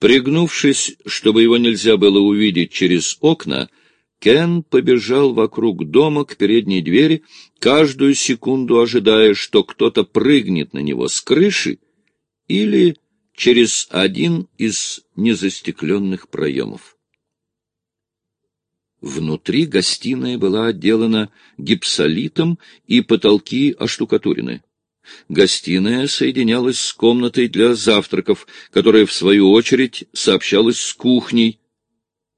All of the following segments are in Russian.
Пригнувшись, чтобы его нельзя было увидеть через окна, Кен побежал вокруг дома к передней двери, каждую секунду ожидая, что кто-то прыгнет на него с крыши или через один из незастекленных проемов. Внутри гостиная была отделана гипсолитом и потолки оштукатурены. Гостиная соединялась с комнатой для завтраков, которая, в свою очередь, сообщалась с кухней.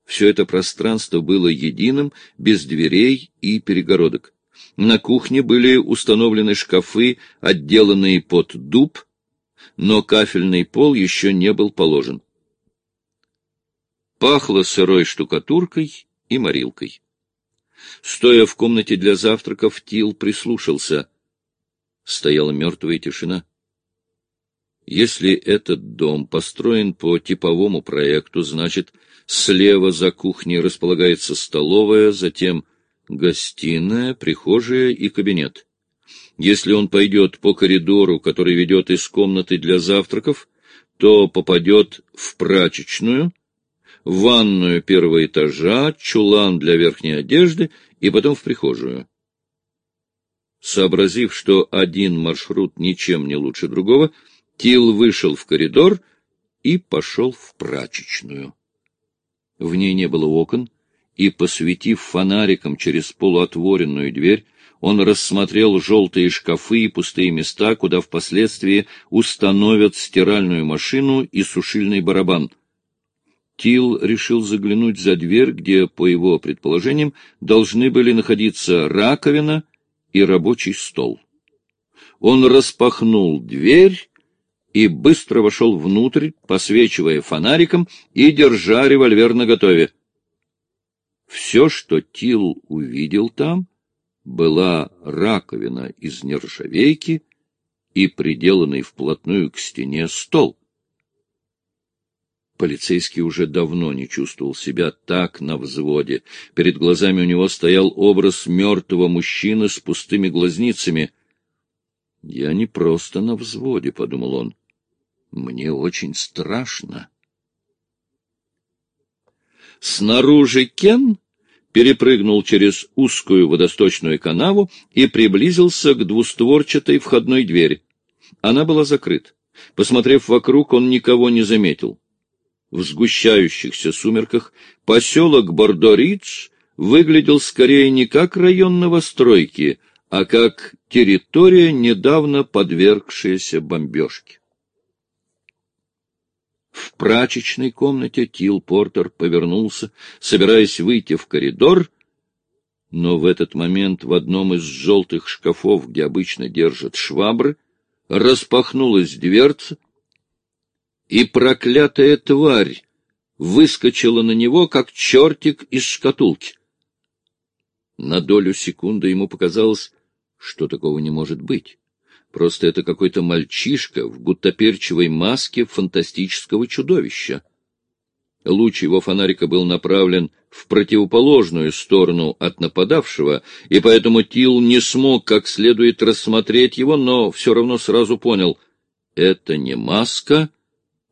Все это пространство было единым, без дверей и перегородок. На кухне были установлены шкафы, отделанные под дуб, но кафельный пол еще не был положен. Пахло сырой штукатуркой и морилкой. Стоя в комнате для завтраков, Тил прислушался. Стояла мертвая тишина. Если этот дом построен по типовому проекту, значит, слева за кухней располагается столовая, затем гостиная, прихожая и кабинет. Если он пойдет по коридору, который ведет из комнаты для завтраков, то попадет в прачечную, ванную первого этажа, чулан для верхней одежды и потом в прихожую. Сообразив, что один маршрут ничем не лучше другого, Тил вышел в коридор и пошел в прачечную. В ней не было окон, и, посветив фонариком через полуотворенную дверь, он рассмотрел желтые шкафы и пустые места, куда впоследствии установят стиральную машину и сушильный барабан. Тил решил заглянуть за дверь, где, по его предположениям, должны были находиться раковина и рабочий стол. Он распахнул дверь и быстро вошел внутрь, посвечивая фонариком и держа револьвер наготове. Все, что Тил увидел там, была раковина из нержавейки и приделанный вплотную к стене стол. Полицейский уже давно не чувствовал себя так на взводе. Перед глазами у него стоял образ мертвого мужчины с пустыми глазницами. «Я не просто на взводе», — подумал он. «Мне очень страшно». Снаружи Кен перепрыгнул через узкую водосточную канаву и приблизился к двустворчатой входной двери. Она была закрыта. Посмотрев вокруг, он никого не заметил. В сгущающихся сумерках поселок Бордоридж выглядел скорее не как район новостройки, а как территория, недавно подвергшаяся бомбежке. В прачечной комнате Тил Портер повернулся, собираясь выйти в коридор, но в этот момент в одном из желтых шкафов, где обычно держат швабры, распахнулась дверца, и проклятая тварь выскочила на него, как чертик из шкатулки. На долю секунды ему показалось, что такого не может быть. Просто это какой-то мальчишка в гуттаперчевой маске фантастического чудовища. Луч его фонарика был направлен в противоположную сторону от нападавшего, и поэтому Тил не смог как следует рассмотреть его, но все равно сразу понял — это не маска,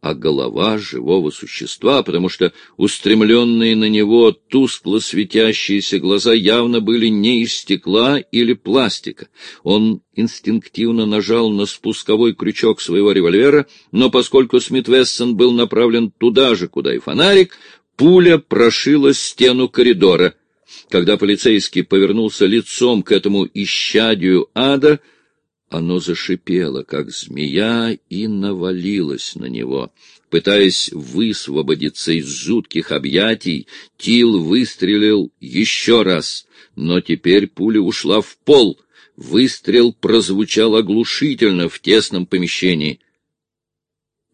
а голова живого существа, потому что устремленные на него тускло светящиеся глаза явно были не из стекла или пластика. Он инстинктивно нажал на спусковой крючок своего револьвера, но поскольку Смит Вессон был направлен туда же, куда и фонарик, пуля прошила стену коридора. Когда полицейский повернулся лицом к этому исчадию ада, оно зашипело, как змея, и навалилось на него. Пытаясь высвободиться из жутких объятий, Тил выстрелил еще раз, но теперь пуля ушла в пол. Выстрел прозвучал оглушительно в тесном помещении.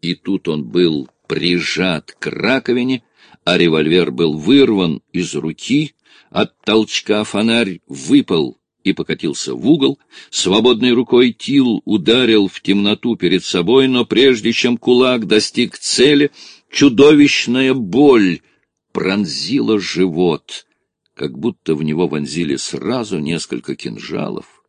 И тут он был прижат к раковине, а револьвер был вырван из руки, от толчка фонарь выпал и покатился в угол. Свободной рукой Тил ударил в темноту перед собой, но прежде чем кулак достиг цели, чудовищная боль пронзила живот, как будто в него вонзили сразу несколько кинжалов.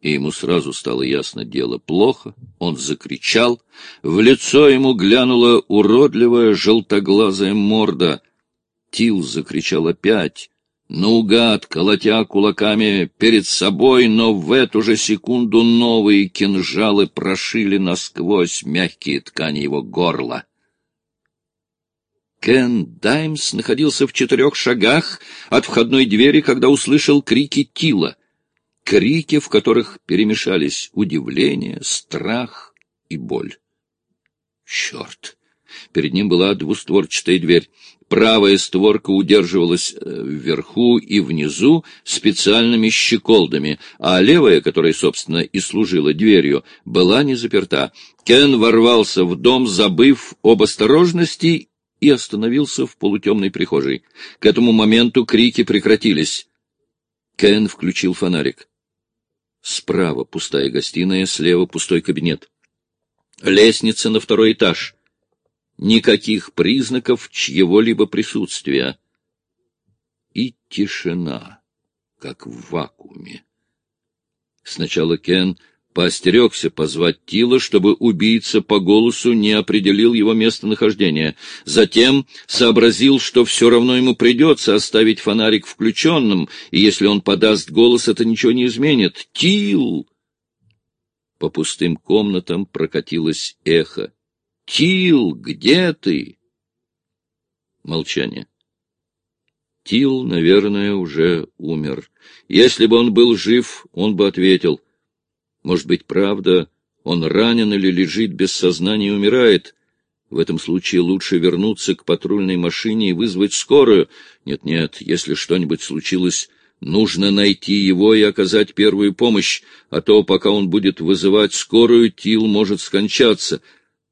и ему сразу стало ясно, дело плохо. Он закричал. В лицо ему глянула уродливая желтоглазая морда. Тил закричал опять, наугад, колотя кулаками перед собой, но в эту же секунду новые кинжалы прошили насквозь мягкие ткани его горла. Кен Даймс находился в четырех шагах от входной двери, когда услышал крики Тила крики, в которых перемешались удивление, страх и боль. Черт! Перед ним была двустворчатая дверь. Правая створка удерживалась э, вверху и внизу специальными щеколдами, а левая, которая, собственно, и служила дверью, была не заперта. Кен ворвался в дом, забыв об осторожности, и остановился в полутемной прихожей. К этому моменту крики прекратились. Кен включил фонарик. Справа пустая гостиная, слева пустой кабинет. Лестница на второй этаж. Никаких признаков чьего-либо присутствия. И тишина, как в вакууме. Сначала Кен Поостерегся позвать Тила, чтобы убийца по голосу не определил его местонахождение. Затем сообразил, что все равно ему придется оставить фонарик включенным, и если он подаст голос, это ничего не изменит. «Тил!» По пустым комнатам прокатилось эхо. «Тил, где ты?» Молчание. Тил, наверное, уже умер. Если бы он был жив, он бы ответил — может быть, правда, он ранен или лежит без сознания и умирает. В этом случае лучше вернуться к патрульной машине и вызвать скорую. Нет-нет, если что-нибудь случилось, нужно найти его и оказать первую помощь, а то, пока он будет вызывать скорую, Тил может скончаться.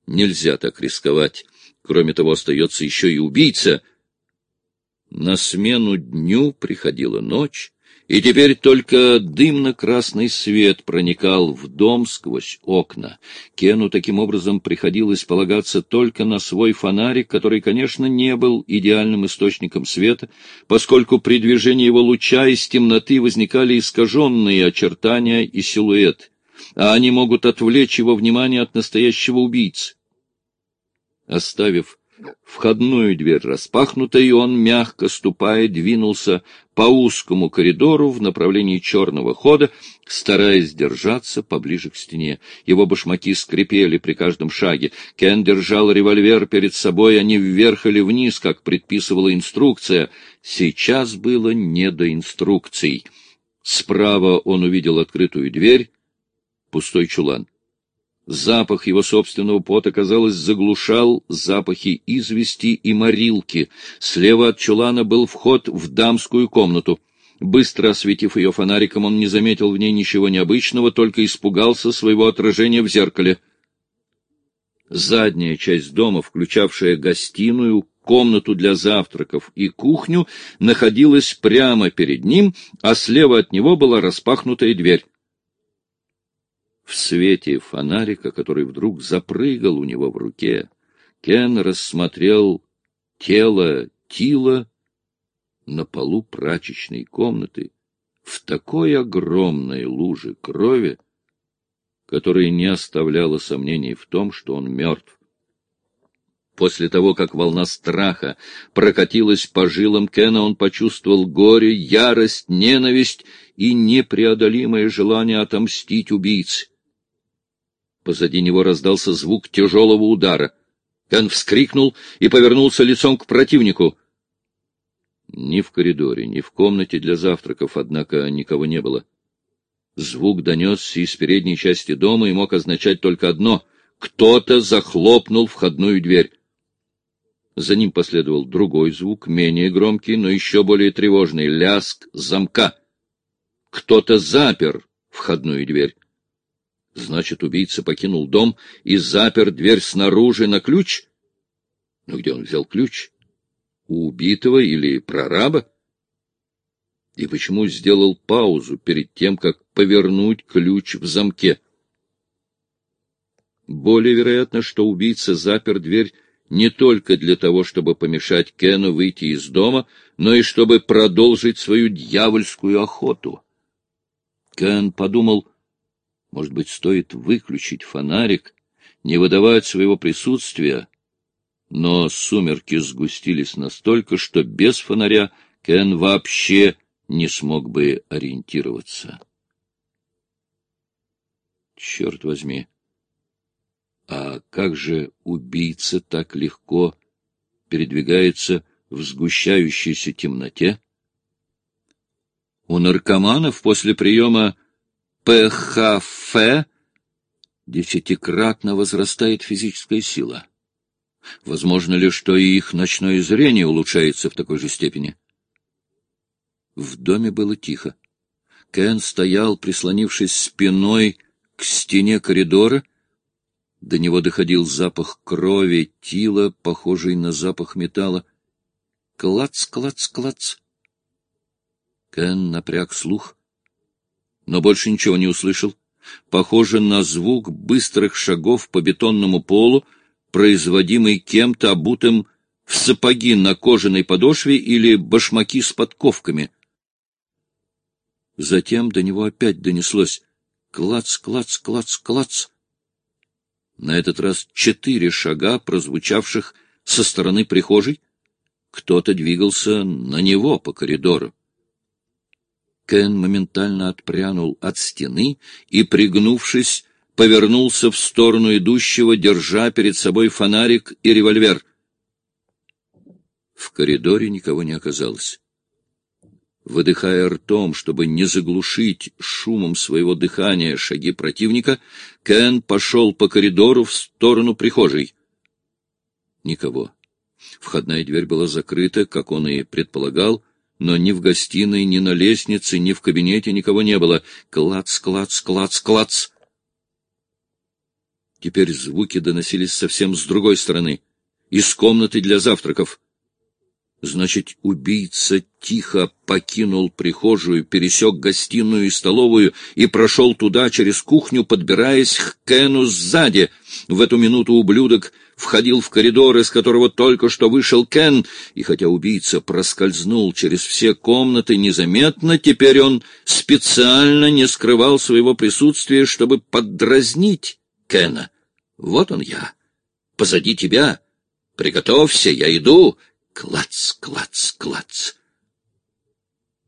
Нельзя так рисковать. Кроме того, остается еще и убийца. На смену дню приходила ночь, и теперь только дымно-красный свет проникал в дом сквозь окна. Кену таким образом приходилось полагаться только на свой фонарик, который, конечно, не был идеальным источником света, поскольку при движении его луча из темноты возникали искаженные очертания и силуэт, а они могут отвлечь его внимание от настоящего убийцы. Оставив входную дверь распахнутой, он, мягко ступая, двинулся по узкому коридору в направлении черного хода, стараясь держаться поближе к стене. Его башмаки скрипели при каждом шаге. Кен держал револьвер перед собой, не вверх или вниз, как предписывала инструкция. Сейчас было не до инструкций. Справа он увидел открытую дверь, пустой чулан. Запах его собственного пота, казалось, заглушал запахи извести и морилки. Слева от чулана был вход в дамскую комнату. Быстро осветив ее фонариком, он не заметил в ней ничего необычного, только испугался своего отражения в зеркале. Задняя часть дома, включавшая гостиную, комнату для завтраков и кухню, находилась прямо перед ним, а слева от него была распахнутая дверь. В свете фонарика, который вдруг запрыгал у него в руке, Кен рассмотрел тело Тила на полу прачечной комнаты в такой огромной луже крови, которая не оставляла сомнений в том, что он мертв. После того, как волна страха прокатилась по жилам Кена, он почувствовал горе, ярость, ненависть и непреодолимое желание отомстить убийце. Позади него раздался звук тяжелого удара. Кен вскрикнул и повернулся лицом к противнику. Ни в коридоре, ни в комнате для завтраков, однако, никого не было. Звук донесся из передней части дома и мог означать только одно — кто-то захлопнул входную дверь. За ним последовал другой звук, менее громкий, но еще более тревожный — ляск замка. Кто-то запер входную дверь. Значит, убийца покинул дом и запер дверь снаружи на ключ? Но где он взял ключ? У убитого или прораба? И почему сделал паузу перед тем, как повернуть ключ в замке? Более вероятно, что убийца запер дверь не только для того, чтобы помешать Кену выйти из дома, но и чтобы продолжить свою дьявольскую охоту. Кен подумал, Может быть, стоит выключить фонарик, не выдавать своего присутствия? Но сумерки сгустились настолько, что без фонаря Кен вообще не смог бы ориентироваться. Черт возьми! А как же убийца так легко передвигается в сгущающейся темноте? У наркоманов после приема ПХФ десятикратно возрастает физическая сила. Возможно ли, что и их ночное зрение улучшается в такой же степени? В доме было тихо. Кен стоял, прислонившись спиной к стене коридора. До него доходил запах крови, тила, похожий на запах металла. Клац, клац, клац. Кен напряг слух, но больше ничего не услышал. Похоже на звук быстрых шагов по бетонному полу, производимый кем-то обутым в сапоги на кожаной подошве или башмаки с подковками. Затем до него опять донеслось клац, клац, клац, клац. На этот раз четыре шага, прозвучавших со стороны прихожей. Кто-то двигался на него по коридору. Кен моментально отпрянул от стены и, пригнувшись, повернулся в сторону идущего, держа перед собой фонарик и револьвер. В коридоре никого не оказалось. Выдыхая ртом, чтобы не заглушить шумом своего дыхания шаги противника, Кен пошел по коридору в сторону прихожей. Никого. Входная дверь была закрыта, как он и предполагал, но ни в гостиной, ни на лестнице, ни в кабинете никого не было. Клац, клац, клац, клац. Теперь звуки доносились совсем с другой стороны, из комнаты для завтраков. Значит, убийца тихо покинул прихожую, пересек гостиную и столовую и прошел туда через кухню, подбираясь к Кену сзади. В эту минуту ублюдок входил в коридор, из которого только что вышел Кен, и хотя убийца проскользнул через все комнаты незаметно, теперь он специально не скрывал своего присутствия, чтобы поддразнить Кена. «Вот он я. Позади тебя. Приготовься, я иду». Клац, клац, клац.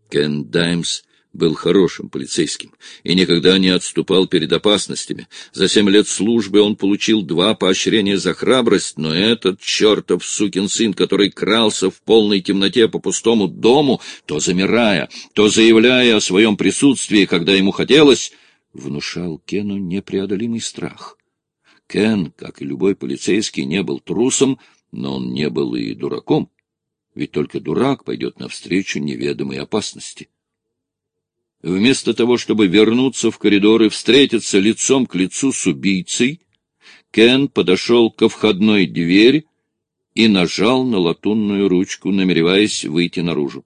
Кен Даймс был хорошим полицейским и никогда не отступал перед опасностями. За семь лет службы он получил два поощрения за храбрость, но этот чертов сукин сын, который крался в полной темноте по пустому дому, то замирая, то заявляя о своем присутствии, когда ему хотелось, внушал Кену непреодолимый страх. Кен, как и любой полицейский, не был трусом, но он не был и дураком ведь только дурак пойдет навстречу неведомой опасности. Вместо того, чтобы вернуться в коридор и встретиться лицом к лицу с убийцей, Кен подошел ко входной двери и нажал на латунную ручку, намереваясь выйти наружу.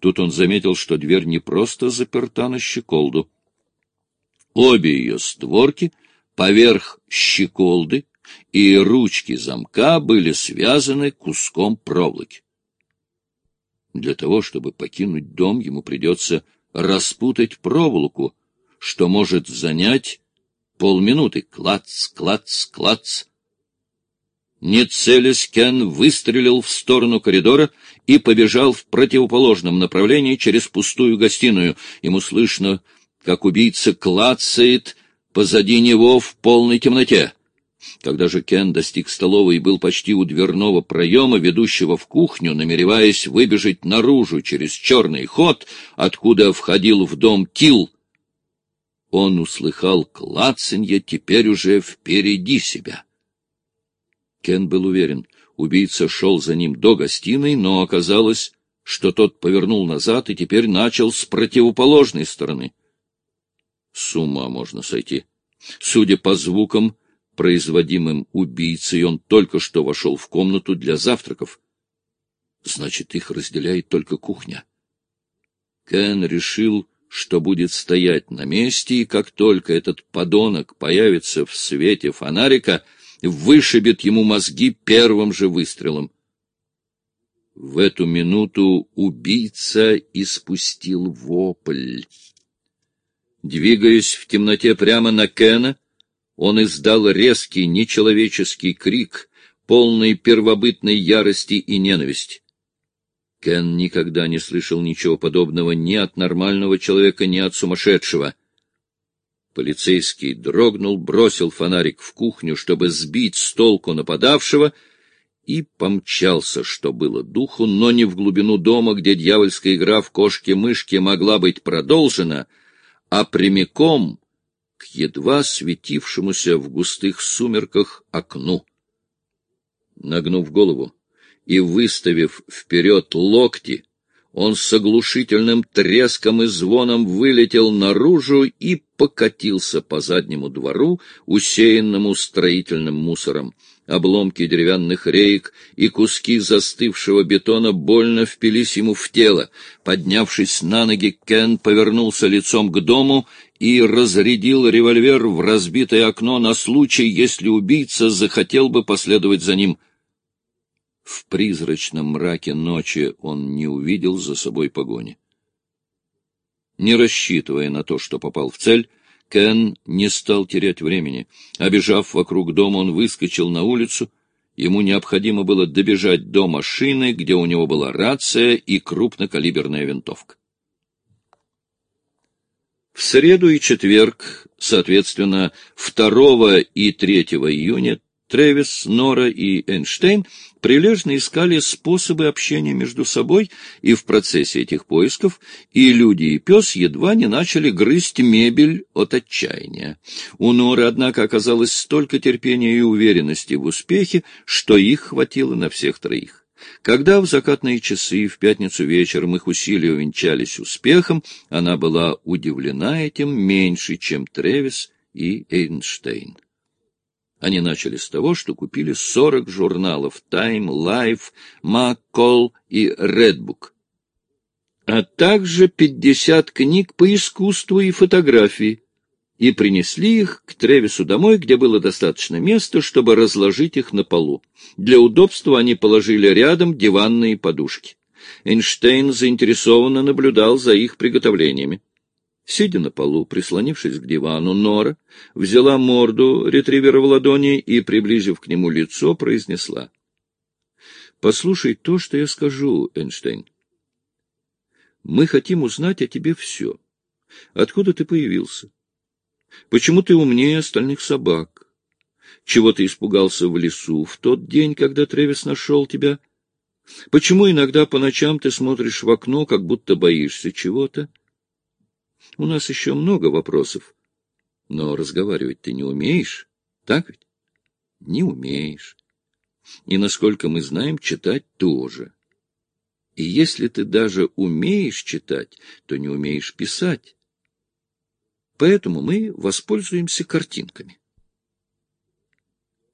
Тут он заметил, что дверь не просто заперта на щеколду. Обе ее створки поверх щеколды и ручки замка были связаны куском проволоки. Для того, чтобы покинуть дом, ему придется распутать проволоку, что может занять полминуты. Клац, клац, клац. Не целясь, Кен выстрелил в сторону коридора и побежал в противоположном направлении через пустую гостиную. Ему слышно, как убийца клацает позади него в полной темноте. Когда же Кен достиг столовой и был почти у дверного проема, ведущего в кухню, намереваясь выбежать наружу через черный ход, откуда входил в дом Тил, он услыхал клацанье теперь уже впереди себя. Кен был уверен, убийца шел за ним до гостиной, но оказалось, что тот повернул назад и теперь начал с противоположной стороны. С ума можно сойти. Судя по звукам, производимым убийцей, он только что вошел в комнату для завтраков. Значит, их разделяет только кухня. Кен решил, что будет стоять на месте, и как только этот подонок появится в свете фонарика, вышибет ему мозги первым же выстрелом. В эту минуту убийца испустил вопль. Двигаясь в темноте прямо на Кена, он издал резкий нечеловеческий крик, полный первобытной ярости и ненависти. Кен никогда не слышал ничего подобного ни от нормального человека, ни от сумасшедшего. Полицейский дрогнул, бросил фонарик в кухню, чтобы сбить с толку нападавшего, и помчался, что было духу, но не в глубину дома, где дьявольская игра в кошки-мышки могла быть продолжена, а прямиком к едва светившемуся в густых сумерках окну. Нагнув голову, и, выставив вперед локти, он с оглушительным треском и звоном вылетел наружу и покатился по заднему двору, усеянному строительным мусором. Обломки деревянных реек и куски застывшего бетона больно впились ему в тело. Поднявшись на ноги, Кен повернулся лицом к дому и разрядил револьвер в разбитое окно на случай, если убийца захотел бы последовать за ним — в призрачном мраке ночи он не увидел за собой погони. Не рассчитывая на то, что попал в цель, Кен не стал терять времени. Обежав вокруг дома, он выскочил на улицу. Ему необходимо было добежать до машины, где у него была рация и крупнокалиберная винтовка. В среду и четверг, соответственно, 2 и 3 июня, Тревис, Нора и Эйнштейн прилежно искали способы общения между собой, и в процессе этих поисков и люди, и пес едва не начали грызть мебель от отчаяния. У Норы, однако, оказалось столько терпения и уверенности в успехе, что их хватило на всех троих. Когда в закатные часы в пятницу вечером их усилия увенчались успехом, она была удивлена этим меньше, чем Тревис и Эйнштейн. Они начали с того, что купили 40 журналов Time, Life, McCall и Redbook, а также 50 книг по искусству и фотографии, и принесли их к Тревису домой, где было достаточно места, чтобы разложить их на полу. Для удобства они положили рядом диванные подушки. Эйнштейн заинтересованно наблюдал за их приготовлениями. Сидя на полу, прислонившись к дивану, Нора взяла морду ретривера в ладони и, приблизив к нему лицо, произнесла. — Послушай то, что я скажу, Эйнштейн. Мы хотим узнать о тебе все. Откуда ты появился? Почему ты умнее остальных собак? Чего ты испугался в лесу в тот день, когда Тревис нашел тебя? Почему иногда по ночам ты смотришь в окно, как будто боишься чего-то? У нас еще много вопросов. Но разговаривать ты не умеешь, так ведь? Не умеешь. И, насколько мы знаем, читать тоже. И если ты даже умеешь читать, то не умеешь писать. Поэтому мы воспользуемся картинками.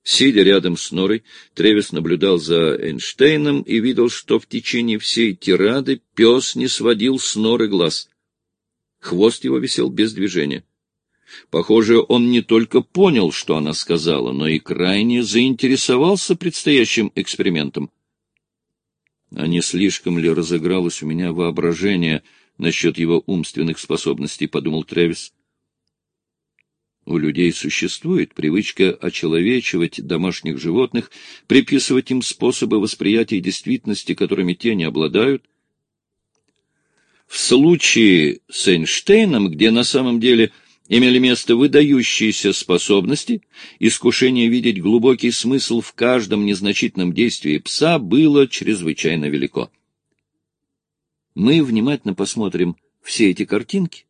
Сидя рядом с Норой, Тревис наблюдал за Эйнштейном и видел, что в течение всей тирады пес не сводил с Норы глаз. Хвост его висел без движения. Похоже, он не только понял, что она сказала, но и крайне заинтересовался предстоящим экспериментом. А не слишком ли разыгралось у меня воображение насчет его умственных способностей, — подумал Тревис. У людей существует привычка очеловечивать домашних животных, приписывать им способы восприятия действительности, которыми те не обладают — в случае с Эйнштейном, где на самом деле имели место выдающиеся способности, искушение видеть глубокий смысл в каждом незначительном действии пса было чрезвычайно велико. Мы внимательно посмотрим все эти картинки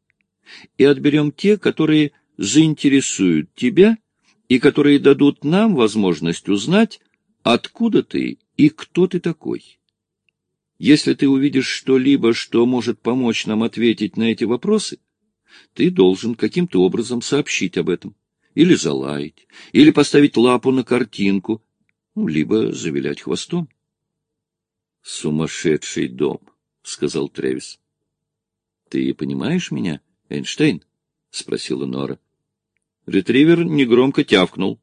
и отберем те, которые заинтересуют тебя и которые дадут нам возможность узнать, откуда ты и кто ты такой. Если ты увидишь что-либо, что может помочь нам ответить на эти вопросы, ты должен каким-то образом сообщить об этом. Или залаять, или поставить лапу на картинку, ну, либо завилять хвостом. — Сумасшедший дом, — сказал Тревис. — Ты понимаешь меня, Эйнштейн? — спросила Нора. Ретривер негромко тявкнул.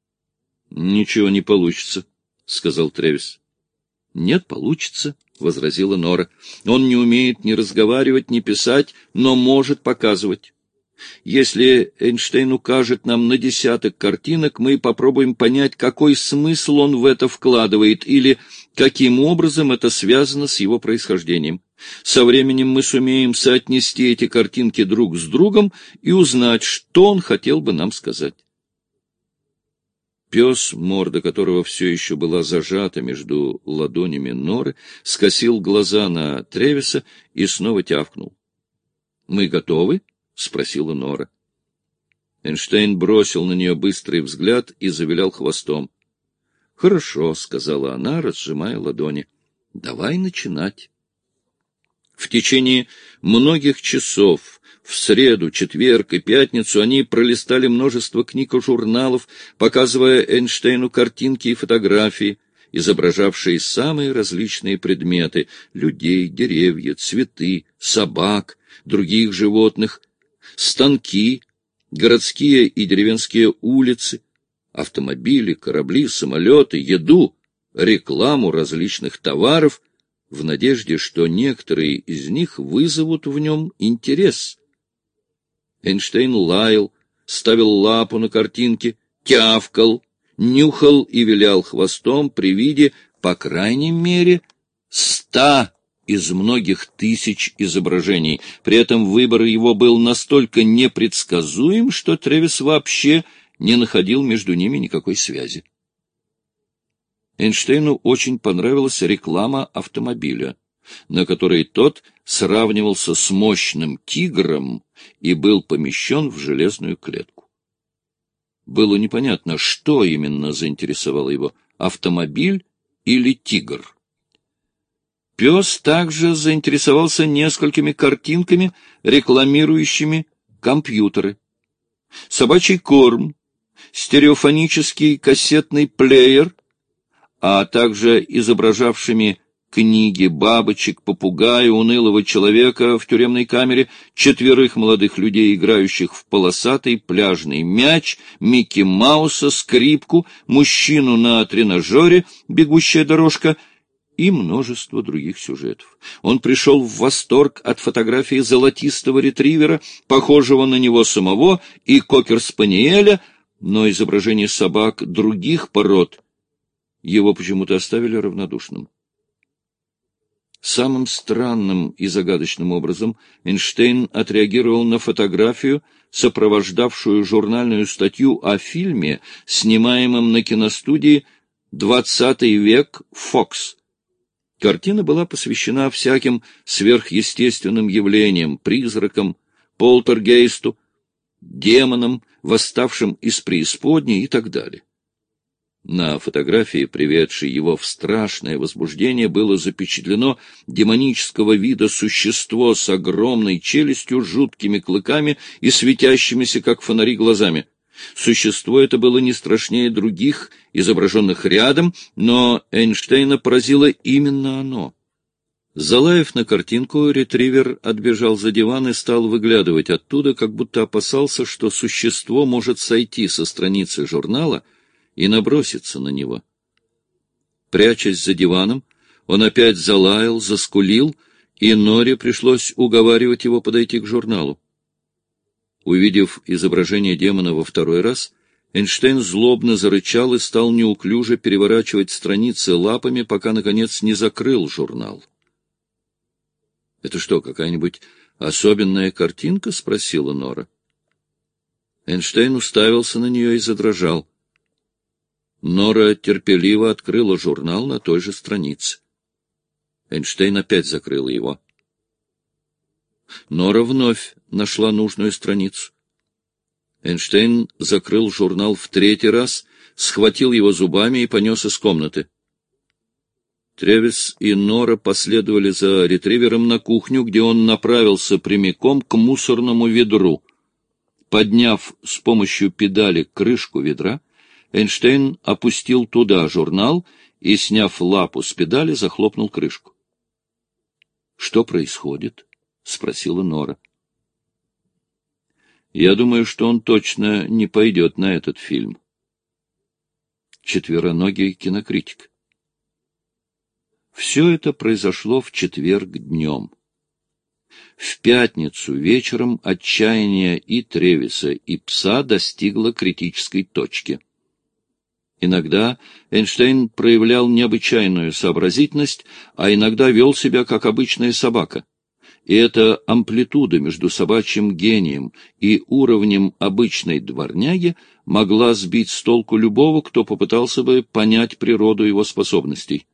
— Ничего не получится, — сказал Тревис. — Нет, получится, — возразила Нора. — Он не умеет ни разговаривать, ни писать, но может показывать. Если Эйнштейн укажет нам на десяток картинок, мы попробуем понять, какой смысл он в это вкладывает или каким образом это связано с его происхождением. Со временем мы сумеем соотнести эти картинки друг с другом и узнать, что он хотел бы нам сказать. Пес, морда которого все еще была зажата между ладонями норы, скосил глаза на Тревиса и снова тявкнул. — Мы готовы? — спросила Нора. Эйнштейн бросил на нее быстрый взгляд и завилял хвостом. — Хорошо, — сказала она, разжимая ладони. — Давай начинать. В течение многих часов в среду, четверг и пятницу они пролистали множество книг и журналов, показывая Эйнштейну картинки и фотографии, изображавшие самые различные предметы — людей, деревья, цветы, собак, других животных, станки, городские и деревенские улицы, автомобили, корабли, самолеты, еду, рекламу различных товаров — в надежде, что некоторые из них вызовут в нем интерес. Эйнштейн лаял, ставил лапу на картинке, тявкал, нюхал и вилял хвостом при виде, по крайней мере, ста из многих тысяч изображений. При этом выбор его был настолько непредсказуем, что Тревис вообще не находил между ними никакой связи. Эйнштейну очень понравилась реклама автомобиля, на которой тот сравнивался с мощным тигром и был помещен в железную клетку. Было непонятно, что именно заинтересовало его — автомобиль или тигр. Пес также заинтересовался несколькими картинками, рекламирующими компьютеры. Собачий корм, стереофонический кассетный плеер а также изображавшими книги бабочек, попугая, унылого человека в тюремной камере, четверых молодых людей, играющих в полосатый пляжный мяч, Микки Мауса, скрипку, мужчину на тренажере, бегущая дорожка и множество других сюжетов. Он пришел в восторг от фотографии золотистого ретривера, похожего на него самого, и кокер-спаниеля, но изображение собак других пород — его почему-то оставили равнодушным. Самым странным и загадочным образом Эйнштейн отреагировал на фотографию, сопровождавшую журнальную статью о фильме, снимаемом на киностудии «Двадцатый век. Фокс». Картина была посвящена всяким сверхъестественным явлениям, призракам, полтергейсту, демонам, восставшим из преисподней и так далее. На фотографии, приведшей его в страшное возбуждение, было запечатлено демонического вида существо с огромной челюстью, жуткими клыками и светящимися, как фонари, глазами. Существо это было не страшнее других, изображенных рядом, но Эйнштейна поразило именно оно. Залаев на картинку, ретривер отбежал за диван и стал выглядывать оттуда, как будто опасался, что существо может сойти со страницы журнала — и наброситься на него. Прячась за диваном, он опять залаял, заскулил, и Норе пришлось уговаривать его подойти к журналу. Увидев изображение демона во второй раз, Эйнштейн злобно зарычал и стал неуклюже переворачивать страницы лапами, пока, наконец, не закрыл журнал. — Это что, какая-нибудь особенная картинка? — спросила Нора. Эйнштейн уставился на нее и задрожал. Нора терпеливо открыла журнал на той же странице. Эйнштейн опять закрыл его. Нора вновь нашла нужную страницу. Эйнштейн закрыл журнал в третий раз, схватил его зубами и понес из комнаты. Тревис и Нора последовали за ретривером на кухню, где он направился прямиком к мусорному ведру. Подняв с помощью педали крышку ведра, Эйнштейн опустил туда журнал и, сняв лапу с педали, захлопнул крышку. — Что происходит? — спросила Нора. — Я думаю, что он точно не пойдет на этот фильм. Четвероногий кинокритик. Все это произошло в четверг днем. В пятницу вечером отчаяние и Тревиса, и пса достигло критической точки. Иногда Эйнштейн проявлял необычайную сообразительность, а иногда вел себя как обычная собака. И эта амплитуда между собачьим гением и уровнем обычной дворняги могла сбить с толку любого, кто попытался бы понять природу его способностей.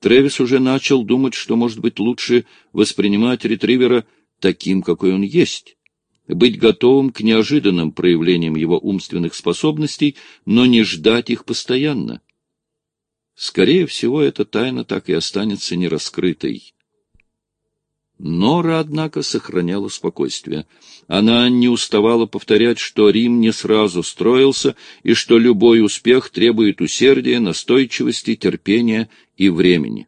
Тревис уже начал думать, что, может быть, лучше воспринимать ретривера таким, какой он есть, быть готовым к неожиданным проявлениям его умственных способностей, но не ждать их постоянно. Скорее всего, эта тайна так и останется нераскрытой. Нора, однако, сохраняла спокойствие. Она не уставала повторять, что Рим не сразу строился и что любой успех требует усердия, настойчивости, терпения и времени.